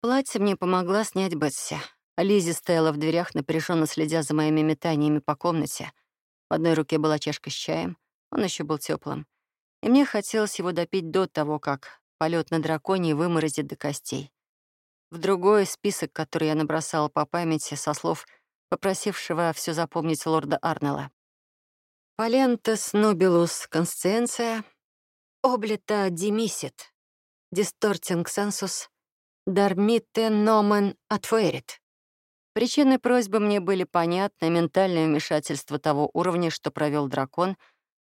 Платье мне помогла снять Бетси. Лизи стояла в дверях, напряженно следя за моими метаниями по комнате. В одной руке была чашка с чаем, он еще был теплым. И мне хотелось его допить до того, как полет на драконе выморозит до костей. В другой — список, который я набросала по памяти со слов попросившего все запомнить лорда Арнелла. «Палентес нобилус консциенция, облита димисит, дистортинг сенсус, дармите номен атфуэрит». Причины просьбы мне были понятны, ментальное вмешательство того уровня, что провел дракон,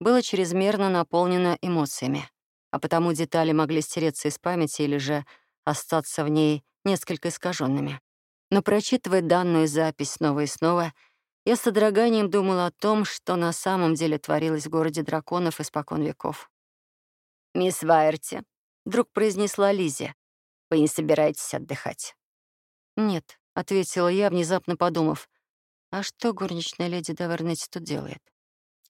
было чрезмерно наполнено эмоциями, а потому детали могли стереться из памяти или же остаться в ней несколько искаженными. Но прочитывая данную запись снова и снова, я с содроганием думала о том, что на самом деле творилось в городе драконов испокон веков. «Мисс Вайерти», — вдруг произнесла Лизи, — «вы не собираетесь отдыхать?» «Нет», — ответила я, внезапно подумав, «а что горничная леди Давернетти тут делает?»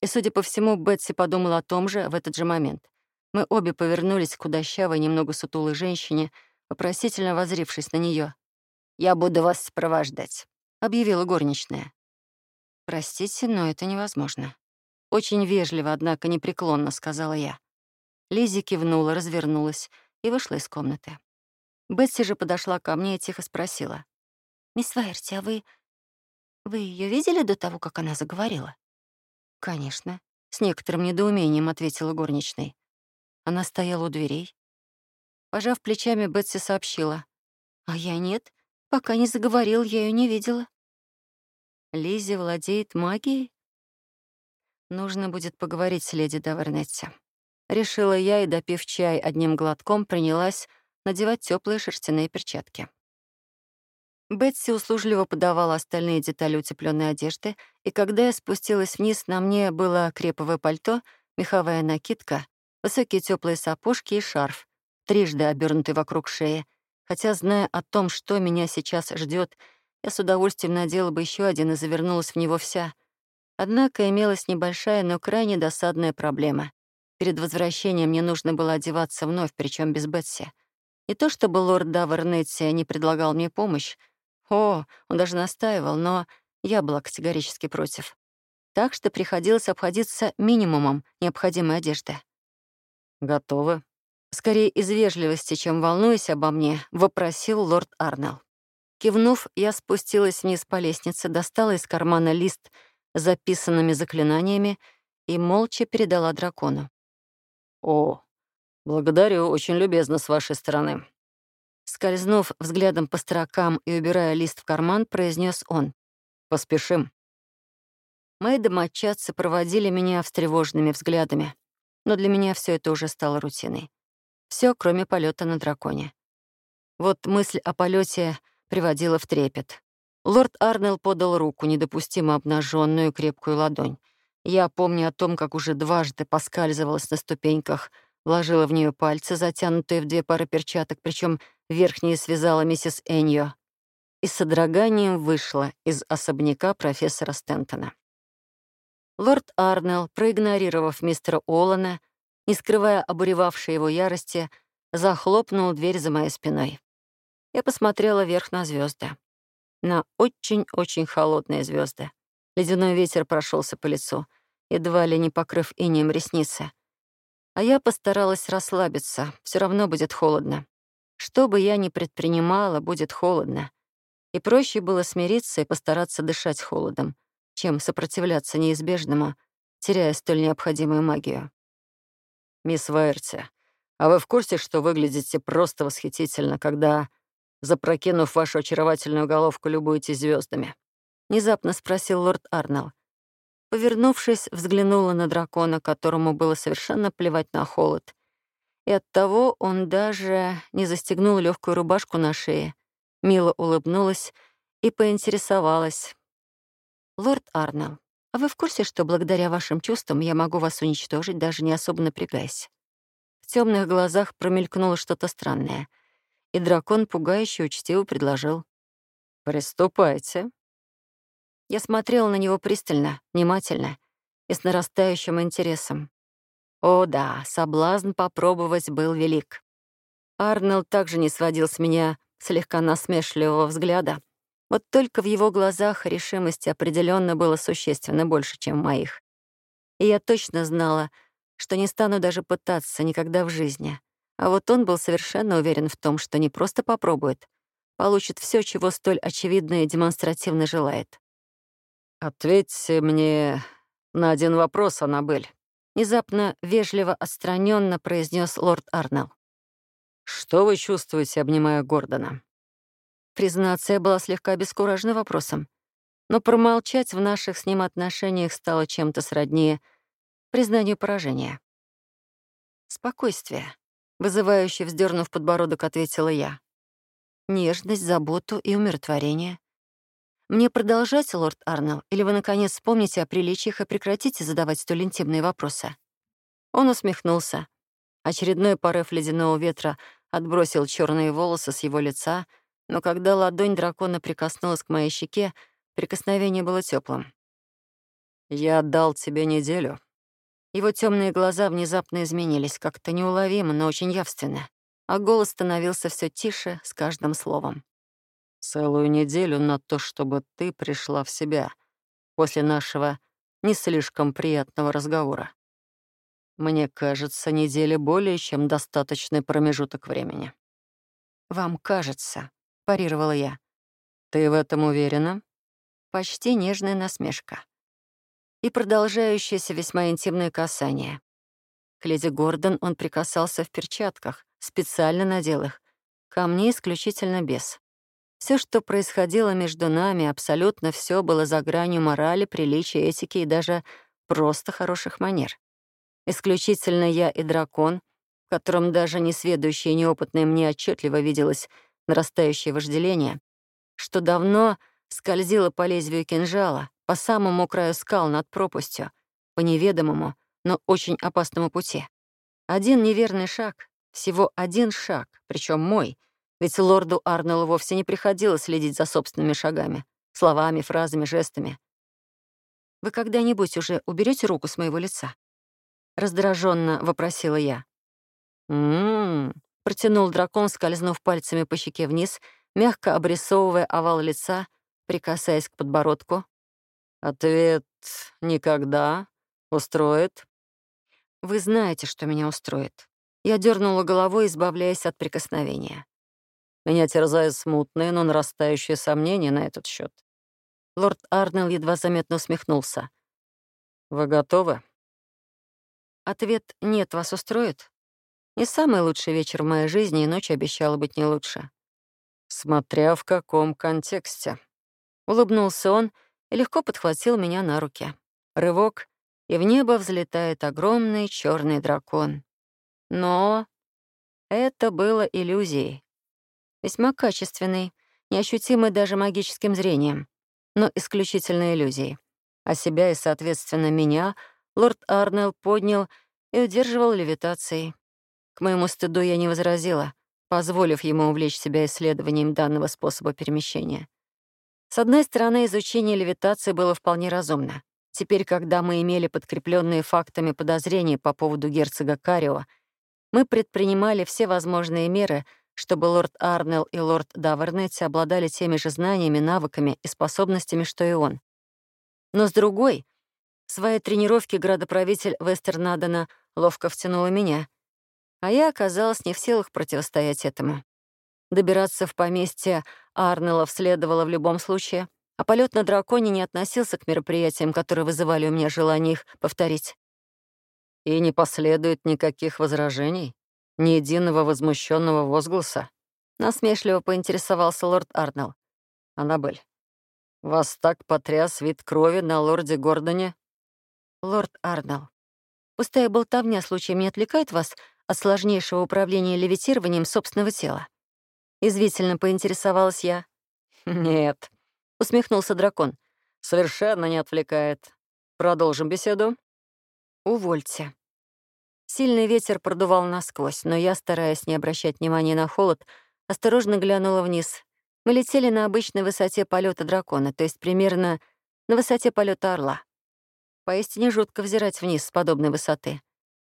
И, судя по всему, Бетси подумала о том же в этот же момент. Мы обе повернулись к худощавой, немного сутулой женщине, вопросительно возрившись на нее. «Я буду вас сопровождать», — объявила горничная. «Простите, но это невозможно». Очень вежливо, однако непреклонно, сказала я. Лизи кивнула, развернулась и вышла из комнаты. Бетси же подошла ко мне и тихо спросила. «Мисс Вайерти, а вы... Вы ее видели до того, как она заговорила?» «Конечно», — с некоторым недоумением ответила горничной. Она стояла у дверей. Пожав плечами, Бетси сообщила. «А я нет. Пока не заговорил, я ее не видела». Лизи владеет магией? Нужно будет поговорить с леди Давернетти. Решила я и, допив чай одним глотком, принялась надевать теплые шерстяные перчатки. Бетси услужливо подавала остальные детали утепленной одежды, и когда я спустилась вниз, на мне было креповое пальто, меховая накидка, высокие теплые сапожки и шарф, трижды обернутый вокруг шеи. Хотя, зная о том, что меня сейчас ждет, я с удовольствием надела бы еще один и завернулась в него вся. Однако имелась небольшая, но крайне досадная проблема. Перед возвращением мне нужно было одеваться вновь, причем без Бетси. Не то чтобы лорд Давернетти не предлагал мне помощь, о, он даже настаивал, но я была категорически против. Так что приходилось обходиться минимумом необходимой одежды. «Готовы?» Скорее из вежливости, чем волнуясь обо мне, вопросил лорд Арнелл. Кивнув, я спустилась вниз по лестнице, достала из кармана лист с записанными заклинаниями и молча передала дракону. «О, благодарю, очень любезно с вашей стороны. Скользнув взглядом по строкам и убирая лист в карман, произнес он. «Поспешим». Мои домочадцы проводили меня встревоженными взглядами, но для меня все это уже стало рутиной. Все, кроме полета на драконе. Вот мысль о полете приводила в трепет. Лорд Арнелл подал руку, недопустимо обнаженную крепкую ладонь. Я помню о том, как уже дважды поскальзывалась на ступеньках, вложила в нее пальцы, затянутые в две пары перчаток, причем верхние связала миссис Эньо, и с содроганием вышла из особняка профессора Стентона. Лорд Арнелл, проигнорировав мистера Олана, не скрывая обуревавшей его ярости, захлопнул дверь за моей спиной. Я посмотрела вверх на звезды, На очень-очень холодные звезды. Ледяной ветер прошелся по лицу, едва ли не покрыв инеем ресницы. А я постаралась расслабиться, все равно будет холодно. Что бы я ни предпринимала, будет холодно. И проще было смириться и постараться дышать холодом, чем сопротивляться неизбежному, теряя столь необходимую магию. «Мисс Вайерти, а вы в курсе, что выглядите просто восхитительно, когда, запрокинув вашу очаровательную головку, любуетесь звездами? Внезапно спросил лорд Арнелл. Повернувшись, взглянула на дракона, которому было совершенно плевать на холод, и оттого он даже не застегнул легкую рубашку на шее. Мило улыбнулась и поинтересовалась. «Лорд Арнелл, а вы в курсе, что благодаря вашим чувствам я могу вас уничтожить, даже не особо напрягаясь?» В темных глазах промелькнуло что-то странное, и дракон пугающе учтиво предложил. «Приступайте». Я смотрела на него пристально, внимательно и с нарастающим интересом. О да, соблазн попробовать был велик. Арнелл также не сводил с меня слегка насмешливого взгляда. Вот только в его глазах решимости определенно было существенно больше, чем в моих. И я точно знала, что не стану даже пытаться никогда в жизни. А вот он был совершенно уверен в том, что не просто попробует, получит все, чего столь очевидно и демонстративно желает. «Ответьте мне на один вопрос, Аннабель», — внезапно, вежливо, отстраненно произнес лорд Арнелл. «Что вы чувствуете, обнимая Гордона?» Признаться, я была слегка обескуражена вопросом. Но промолчать в наших с ним отношениях стало чем-то сродни признанию поражения. «Спокойствие», — вызывающе вздернув подбородок, ответила я. «Нежность, заботу и умиротворение. Мне продолжать, лорд Арнелл, или вы, наконец, вспомните о приличиях и прекратите задавать столь интимные вопросы?» Он усмехнулся. Очередной порыв ледяного ветра отбросил черные волосы с его лица — но когда ладонь дракона прикоснулась к моей щеке, прикосновение было теплым. «Я отдал тебе неделю». Его темные глаза внезапно изменились, как-то неуловимо, но очень явственно, а голос становился все тише с каждым словом. «Целую неделю на то, чтобы ты пришла в себя после нашего не слишком приятного разговора. Мне кажется, неделя более чем достаточный промежуток времени». «Вам кажется», парировала я. «Ты в этом уверена?» Почти нежная насмешка. И продолжающееся весьма интимное касание. К леди Гордон он прикасался в перчатках, специально надел их. Ко мне исключительно без. Все, что происходило между нами, абсолютно все было за гранью морали, приличия, этики и даже просто хороших манер. Исключительно я и дракон, в котором даже несведущая и неопытная мне отчетливо виделась нарастающее вожделение, что давно скользило по лезвию кинжала, по самому краю скал над пропастью, по неведомому, но очень опасному пути. Один неверный шаг, всего один шаг, причем мой, ведь лорду Арнеллу вовсе не приходилось следить за собственными шагами, словами, фразами, жестами. «Вы когда-нибудь уже уберете руку с моего лица?» Раздраженно вопросила я. «М-м-м», Протянул дракон, скользнув пальцами по щеке вниз, мягко обрисовывая овал лица, прикасаясь к подбородку. «Ответ — никогда. Устроит?» «Вы знаете, что меня устроит». Я дернула головой, избавляясь от прикосновения. Меня терзают смутные, но нарастающие сомнения на этот счет. Лорд Арнелл едва заметно усмехнулся. «Вы готовы?» Ответ «нет» вас устроит? Не самый лучший вечер в моей жизни, и ночь обещала быть не лучше. Смотря в каком контексте. Улыбнулся он и легко подхватил меня на руки. Рывок, и в небо взлетает огромный черный дракон. Но это было иллюзией. Весьма качественной, неощутимой даже магическим зрением, но исключительно иллюзией. А себя и, соответственно, меня лорд Арнелл поднял и удерживал левитацией. К моему стыду я не возразила, позволив ему увлечь себя исследованием данного способа перемещения. С одной стороны, изучение левитации было вполне разумно. Теперь, когда мы имели подкрепленные фактами подозрения по поводу герцога Карио, мы предпринимали все возможные меры, чтобы лорд Арнелл и лорд Давернетти обладали теми же знаниями, навыками и способностями, что и он. Но с другой, в своей тренировке градоправитель Вестернадена ловко втянула меня — а я оказалась не в силах противостоять этому. Добираться в поместье Арнеллов следовало в любом случае, а полет на драконе не относился к мероприятиям, которые вызывали у меня желание их повторить. И не последует никаких возражений, ни единого возмущенного возгласа. Насмешливо поинтересовался лорд Арнелл. «Аннабель, вас так потряс вид крови на лорде Гордоне?» «Лорд Арнелл, пустая болтовня случаем не отвлекает вас от сложнейшего управления левитированием собственного тела. Извительно поинтересовалась я. «Нет», — усмехнулся дракон. «Совершенно не отвлекает. Продолжим беседу?» «Увольте». Сильный ветер продувал насквозь, но я, стараясь не обращать внимания на холод, осторожно глянула вниз. Мы летели на обычной высоте полета дракона, то есть примерно на высоте полета орла. Поистине жутко взирать вниз с подобной высоты.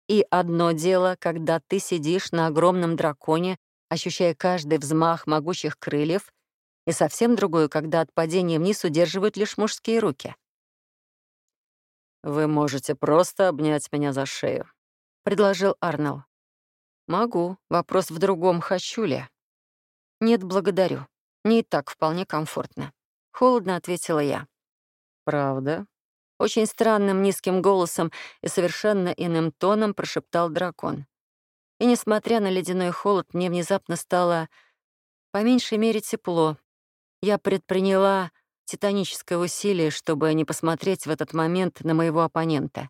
И одно дело, когда ты сидишь на огромном драконе, ощущая каждый взмах могучих крыльев, и совсем другую, когда от падения вниз удерживают лишь мужские руки. «Вы можете просто обнять меня за шею», — предложил Арнелл. «Могу. Вопрос в другом, хочу ли?» «Нет, благодарю. Мне и так вполне комфортно». Холодно ответила я. «Правда?» Очень странным низким голосом и совершенно иным тоном прошептал дракон. И, несмотря на ледяной холод, мне внезапно стало, по меньшей мере, тепло. Я предприняла титаническое усилие, чтобы не посмотреть в этот момент на моего оппонента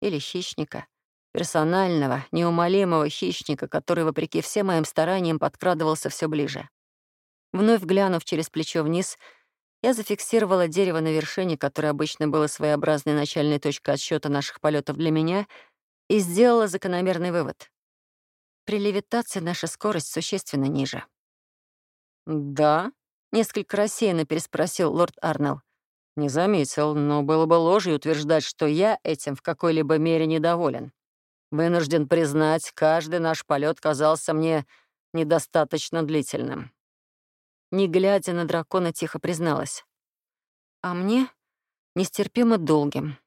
или хищника, персонального, неумолимого хищника, который, вопреки всем моим стараниям, подкрадывался все ближе. Вновь глянув через плечо вниз — я зафиксировала дерево на вершине, которое обычно было своеобразной начальной точкой отсчета наших полетов для меня, и сделала закономерный вывод. При левитации наша скорость существенно ниже. «Да?» — несколько рассеянно переспросил лорд Арнелл. «Не заметил, но было бы ложью утверждать, что я этим в какой-либо мере недоволен. Вынужден признать, каждый наш полет казался мне недостаточно длительным». Не глядя на дракона, тихо призналась. А мне нестерпимо долгим.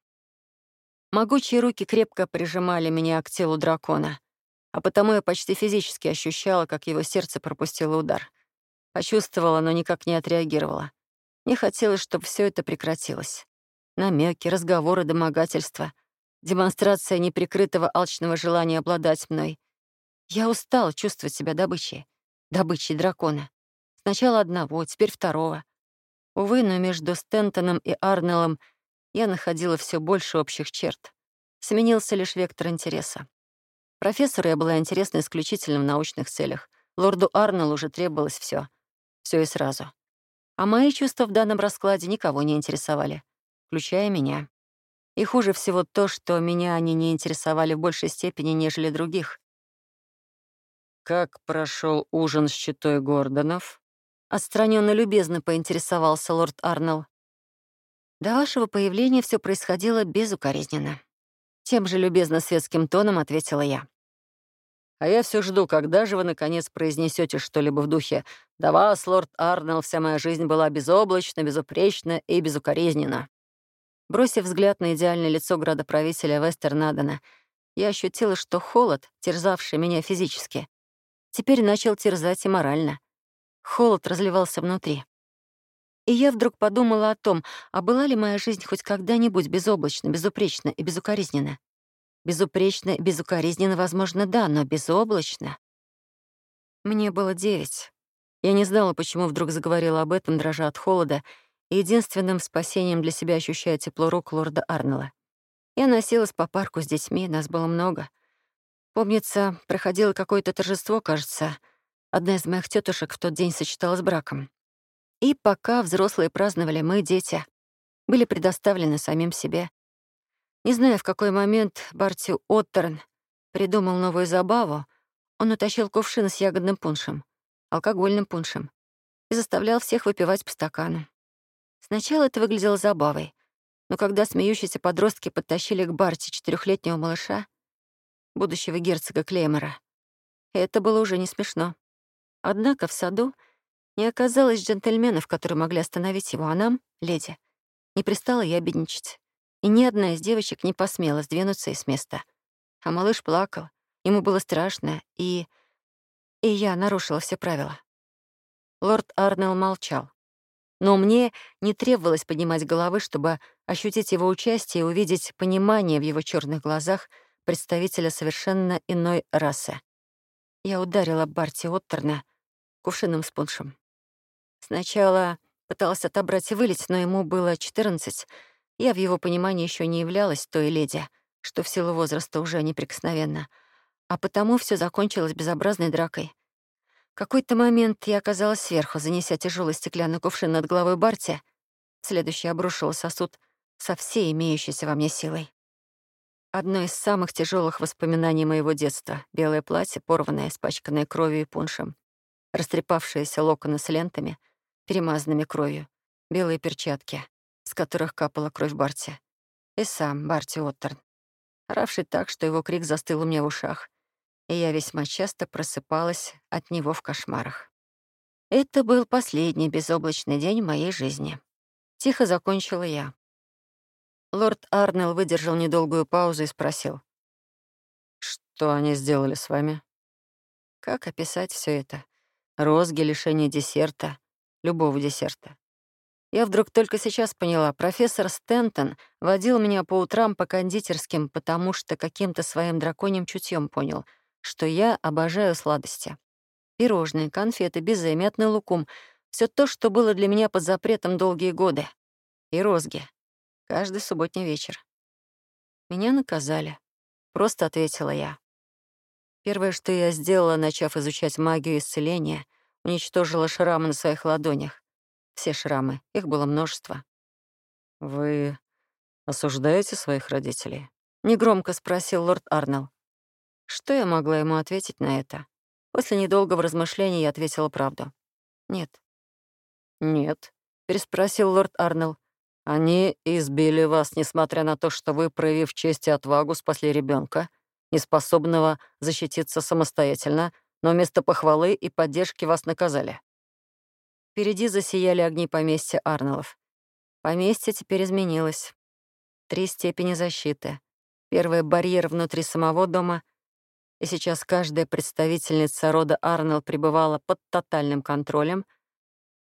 Могучие руки крепко прижимали меня к телу дракона, а потому я почти физически ощущала, как его сердце пропустило удар. Почувствовала, но никак не отреагировала. Мне хотелось, чтобы все это прекратилось. Намеки, разговоры, домогательства, демонстрация неприкрытого алчного желания обладать мной. Я устала чувствовать себя добычей, добычей дракона. Сначала одного, теперь второго. Увы, но между Стентоном и Арнеллом я находила все больше общих черт. Сменился лишь вектор интереса. Профессору я была интересна исключительно в научных целях. Лорду Арнеллу уже требовалось все, все и сразу. А мои чувства в данном раскладе никого не интересовали, включая меня. И хуже всего то, что меня они не интересовали в большей степени, нежели других. «Как прошел ужин с читой Гордонов?» Отстраненно любезно поинтересовался лорд Арнелл. До вашего появления все происходило безукоризненно. Тем же любезно светским тоном ответила я. А я все жду, когда же вы, наконец, произнесете что-либо в духе «Да вас, лорд Арнелл, вся моя жизнь была безоблачна, безупречна и безукоризнена». Бросив взгляд на идеальное лицо градоправителя Вестернадена, я ощутила, что холод, терзавший меня физически, теперь начал терзать и морально. Холод разливался внутри. И я вдруг подумала о том, а была ли моя жизнь хоть когда-нибудь безоблачна, безупречна и безукоризненна? Безупречно и безукоризненно, возможно, да, но безоблачно. Мне было девять. Я не знала, почему вдруг заговорила об этом, дрожа от холода, единственным спасением для себя ощущая тепло рук лорда Арнелла. Я носилась по парку с детьми, нас было много. Помнится, проходило какое-то торжество, кажется, — Одна из моих тетушек в тот день сочеталась браком. И пока взрослые праздновали, мы, дети, были предоставлены самим себе. Не знаю, в какой момент Барти Оттерн придумал новую забаву, он утащил кувшин с ягодным пуншем, алкогольным пуншем, и заставлял всех выпивать по стакану. Сначала это выглядело забавой, но когда смеющиеся подростки подтащили к Барти четырехлетнего малыша, будущего герцога Клеймора, это было уже не смешно. Однако в саду не оказалось джентльменов, которые могли остановить его, а нам, леди, не пристала я обидничать. И ни одна из девочек не посмела сдвинуться из места. А малыш плакал, ему было страшно, и... И я нарушила все правила. Лорд Арнелл молчал. Но мне не требовалось поднимать головы, чтобы ощутить его участие и увидеть понимание в его черных глазах представителя совершенно иной расы. Я ударила Барти Оттерна кувшином с пуншем. Сначала пыталась отобрать и вылить, но ему было 14. Я в его понимании еще не являлась той леди, что в силу возраста уже неприкосновенна. А потому все закончилось безобразной дракой. Какой-то момент я оказалась сверху, занеся тяжелый стеклянный кувшин над головой Барти. Следующий обрушил сосуд со всей имеющейся во мне силой. Одно из самых тяжелых воспоминаний моего детства — белое платье, порванное, испачканное кровью и пуншем растрепавшиеся локоны с лентами, перемазанными кровью, белые перчатки, с которых капала кровь Барти, и сам Барти Оттерн, оравший так, что его крик застыл у меня в ушах. И я весьма часто просыпалась от него в кошмарах. Это был последний безоблачный день моей жизни. Тихо закончила я. Лорд Арнелл выдержал недолгую паузу и спросил. «Что они сделали с вами?» Как описать все это? Розги, лишение десерта, любого десерта. Я вдруг только сейчас поняла, профессор Стентон водил меня по утрам по кондитерским, потому что каким-то своим драконьим чутьем понял, что я обожаю сладости. Пирожные, конфеты, безе, мятный лукум — все то, что было для меня под запретом долгие годы. И розги. Каждый субботний вечер. Меня наказали. Просто ответила я. Первое, что я сделала, начав изучать магию исцеления, уничтожила шрамы на своих ладонях. Все шрамы, их было множество. «Вы осуждаете своих родителей?» — негромко спросил лорд Арнелл. Что я могла ему ответить на это? После недолгого размышления я ответила правду. «Нет». «Нет», — переспросил лорд Арнелл. «Они избили вас, несмотря на то, что вы, проявив честь и отвагу, спасли ребенка, неспособного защититься самостоятельно, но вместо похвалы и поддержки вас наказали». Впереди засияли огни поместья Арнеллов. Поместье теперь изменилось. Три степени защиты. Первый — барьер внутри самого дома — и сейчас каждая представительница рода Арнелл пребывала под тотальным контролем.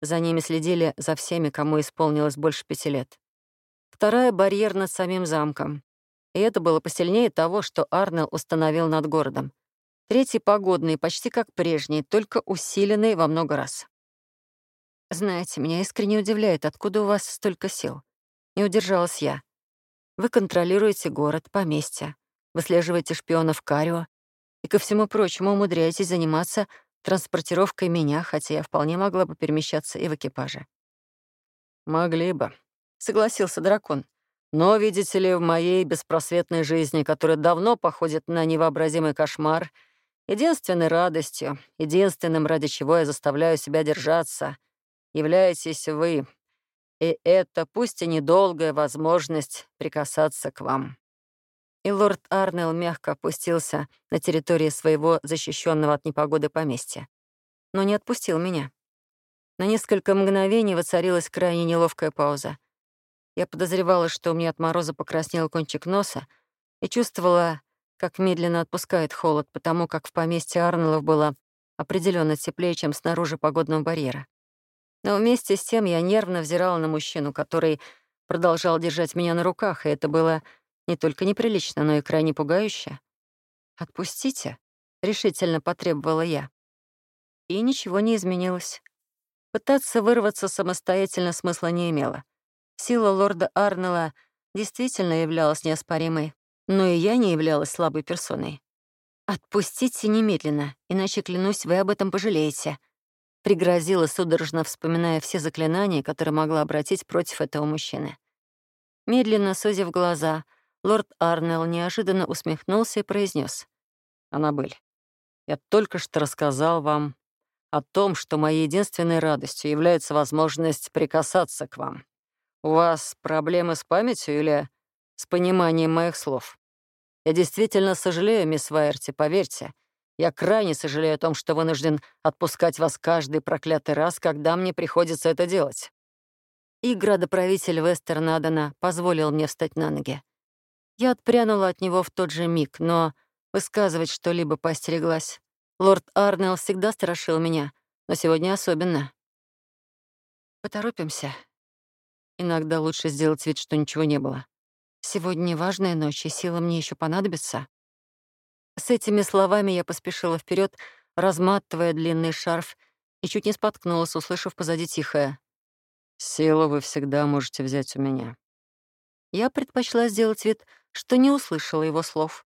За ними следили за всеми, кому исполнилось больше пяти лет. Вторая — барьер над самим замком. И это было посильнее того, что Арнелл установил над городом. Третий — погодный, почти как прежний, только усиленный во много раз. «Знаете, меня искренне удивляет, откуда у вас столько сил?» Не удержалась я. «Вы контролируете город, поместье, выслеживаете шпионов Карио, и, ко всему прочему, умудряетесь заниматься транспортировкой меня, хотя я вполне могла бы перемещаться и в экипаже. «Могли бы», — согласился дракон. «Но, видите ли, в моей беспросветной жизни, которая давно походит на невообразимый кошмар, единственной радостью, единственным, ради чего я заставляю себя держаться, являетесь вы. И это, пусть и недолгая возможность прикасаться к вам» и лорд Арнелл мягко опустился на территории своего защищенного от непогоды поместья. Но не отпустил меня. На несколько мгновений воцарилась крайне неловкая пауза. Я подозревала, что у меня от мороза покраснел кончик носа и чувствовала, как медленно отпускает холод, потому как в поместье Арнеллов было определенно теплее, чем снаружи погодного барьера. Но вместе с тем я нервно взирала на мужчину, который продолжал держать меня на руках, и это было не только неприлично, но и крайне пугающе. «Отпустите», — решительно потребовала я. И ничего не изменилось. Пытаться вырваться самостоятельно смысла не имело. Сила лорда Арнелла действительно являлась неоспоримой, но и я не являлась слабой персоной. «Отпустите немедленно, иначе, клянусь, вы об этом пожалеете», — пригрозила, судорожно вспоминая все заклинания, которые могла обратить против этого мужчины. Медленно сузив глаза — Лорд Арнелл неожиданно усмехнулся и произнес: «Аннабель, я только что рассказал вам о том, что моей единственной радостью является возможность прикасаться к вам. У вас проблемы с памятью или с пониманием моих слов? Я действительно сожалею, мисс Вайерти, поверьте. Я крайне сожалею о том, что вынужден отпускать вас каждый проклятый раз, когда мне приходится это делать». И градоправитель Вестернадена позволил мне встать на ноги. Я отпрянула от него в тот же миг, но высказывать что-либо постереглась. Лорд Арнелл всегда страшил меня, но сегодня особенно. Поторопимся. Иногда лучше сделать вид, что ничего не было. Сегодня важная ночь, и сила мне еще понадобится. С этими словами я поспешила вперед, разматывая длинный шарф, и чуть не споткнулась, услышав позади тихое. «Силу вы всегда можете взять у меня». Я предпочла сделать вид, что не услышала его слов.